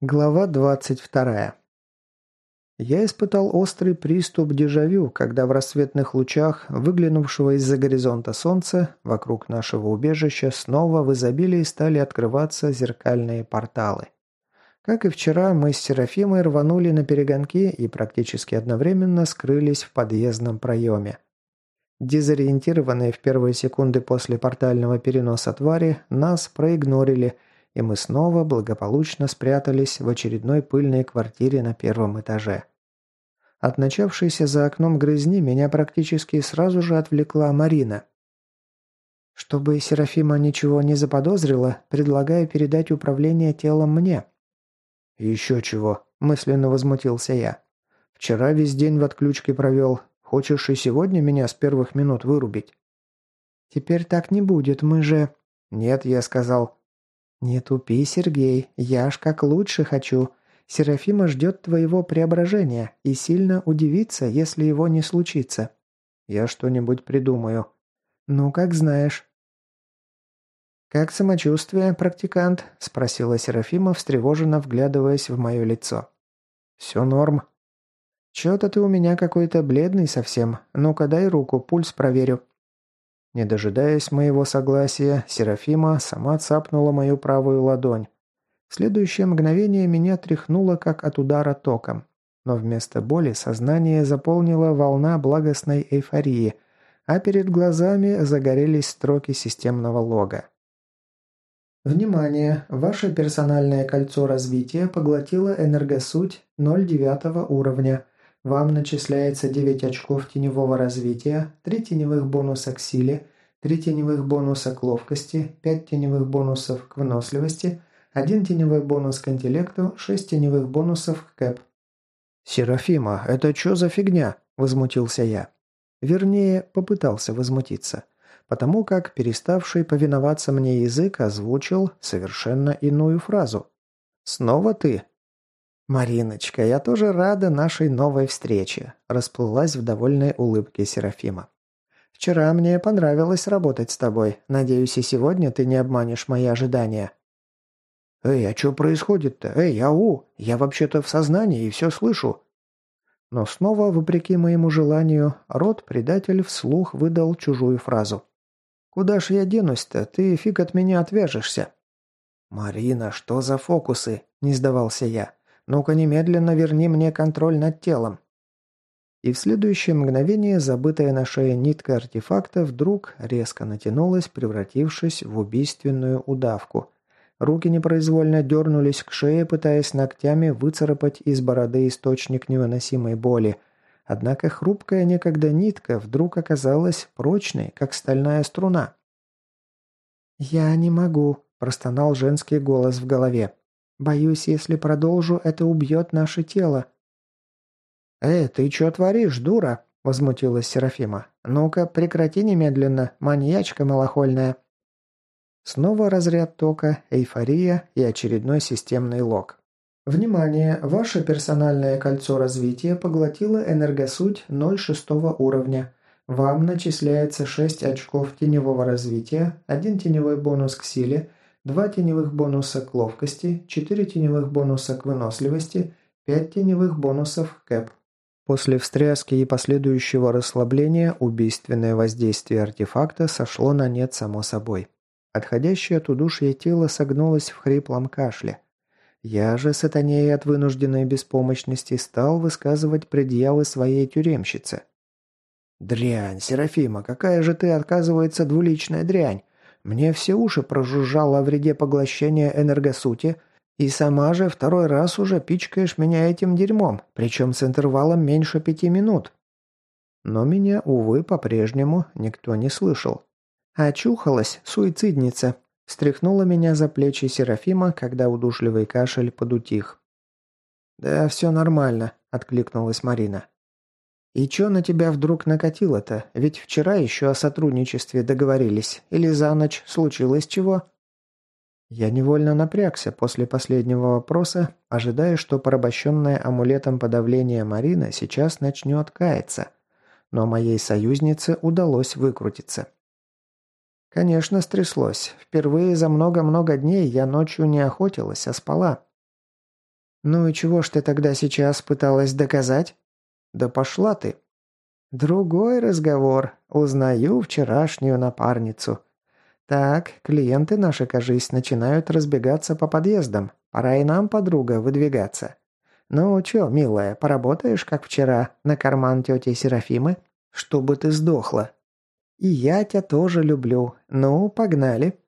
Глава 22. Я испытал острый приступ дежавю, когда в рассветных лучах, выглянувшего из-за горизонта солнца, вокруг нашего убежища снова в изобилии стали открываться зеркальные порталы. Как и вчера, мы с Серафимой рванули на перегонки и практически одновременно скрылись в подъездном проеме. Дезориентированные в первые секунды после портального переноса твари, нас проигнорили – и мы снова благополучно спрятались в очередной пыльной квартире на первом этаже. От начавшейся за окном грызни меня практически сразу же отвлекла Марина. «Чтобы Серафима ничего не заподозрила, предлагаю передать управление телом мне». «Еще чего», – мысленно возмутился я. «Вчера весь день в отключке провел. Хочешь и сегодня меня с первых минут вырубить?» «Теперь так не будет, мы же...» «Нет», – я сказал. «Не тупи, Сергей, я ж как лучше хочу. Серафима ждет твоего преображения и сильно удивится, если его не случится. Я что-нибудь придумаю. Ну, как знаешь». «Как самочувствие, практикант?» – спросила Серафима, встревоженно вглядываясь в мое лицо. «Все норм». «Чё-то ты у меня какой-то бледный совсем. Ну-ка дай руку, пульс проверю». Не дожидаясь моего согласия, Серафима сама цапнула мою правую ладонь. В следующее мгновение меня тряхнуло, как от удара током. Но вместо боли сознание заполнила волна благостной эйфории, а перед глазами загорелись строки системного лога. Внимание! Ваше персональное кольцо развития поглотило энергосуть 0,9 уровня – вам начисляется 9 очков теневого развития, 3 теневых бонуса к силе, 3 теневых бонуса к ловкости, 5 теневых бонусов к выносливости, 1 теневой бонус к интеллекту, 6 теневых бонусов к кэп. «Серафима, это что за фигня?» – возмутился я. Вернее, попытался возмутиться, потому как переставший повиноваться мне язык озвучил совершенно иную фразу. «Снова ты?» «Мариночка, я тоже рада нашей новой встрече», – расплылась в довольной улыбке Серафима. «Вчера мне понравилось работать с тобой. Надеюсь, и сегодня ты не обманешь мои ожидания». «Эй, а что происходит-то? Эй, ау! Я вообще-то в сознании и все слышу». Но снова, вопреки моему желанию, рот-предатель вслух выдал чужую фразу. «Куда ж я денусь-то? Ты фиг от меня отвяжешься». «Марина, что за фокусы?» – не сдавался я. «Ну-ка немедленно верни мне контроль над телом». И в следующее мгновение забытая на шее нитка артефакта вдруг резко натянулась, превратившись в убийственную удавку. Руки непроизвольно дернулись к шее, пытаясь ногтями выцарапать из бороды источник невыносимой боли. Однако хрупкая некогда нитка вдруг оказалась прочной, как стальная струна. «Я не могу», – простонал женский голос в голове. Боюсь, если продолжу, это убьет наше тело». «Эй, ты что творишь, дура?» – возмутилась Серафима. «Ну-ка, прекрати немедленно, маньячка малохольная». Снова разряд тока, эйфория и очередной системный лог. Внимание! Ваше персональное кольцо развития поглотило энергосуть 0,6 уровня. Вам начисляется 6 очков теневого развития, один теневой бонус к силе, Два теневых бонуса к ловкости, четыре теневых бонуса к выносливости, пять теневых бонусов кэп. После встряски и последующего расслабления убийственное воздействие артефакта сошло на нет само собой. Отходящее от удушья тело согнулось в хриплом кашле. Я же, сатанея от вынужденной беспомощности, стал высказывать предъявы своей тюремщице. «Дрянь, Серафима, какая же ты, отказывается, двуличная дрянь! Мне все уши прожужжало о вреде поглощения энергосути, и сама же второй раз уже пичкаешь меня этим дерьмом, причем с интервалом меньше пяти минут. Но меня, увы, по-прежнему никто не слышал. Очухалась, суицидница. Стряхнула меня за плечи Серафима, когда удушливый кашель подутих. «Да все нормально», — откликнулась Марина. «И чё на тебя вдруг накатило-то? Ведь вчера еще о сотрудничестве договорились. Или за ночь случилось чего?» Я невольно напрягся после последнего вопроса, ожидая, что порабощенная амулетом подавления Марина сейчас начнет каяться. Но моей союзнице удалось выкрутиться. Конечно, стряслось. Впервые за много-много дней я ночью не охотилась, а спала. «Ну и чего ж ты тогда сейчас пыталась доказать?» «Да пошла ты!» «Другой разговор. Узнаю вчерашнюю напарницу. Так, клиенты наши, кажись, начинают разбегаться по подъездам. Пора и нам, подруга, выдвигаться. Ну чё, милая, поработаешь, как вчера, на карман тети Серафимы? Чтобы ты сдохла. И я тебя тоже люблю. Ну, погнали!»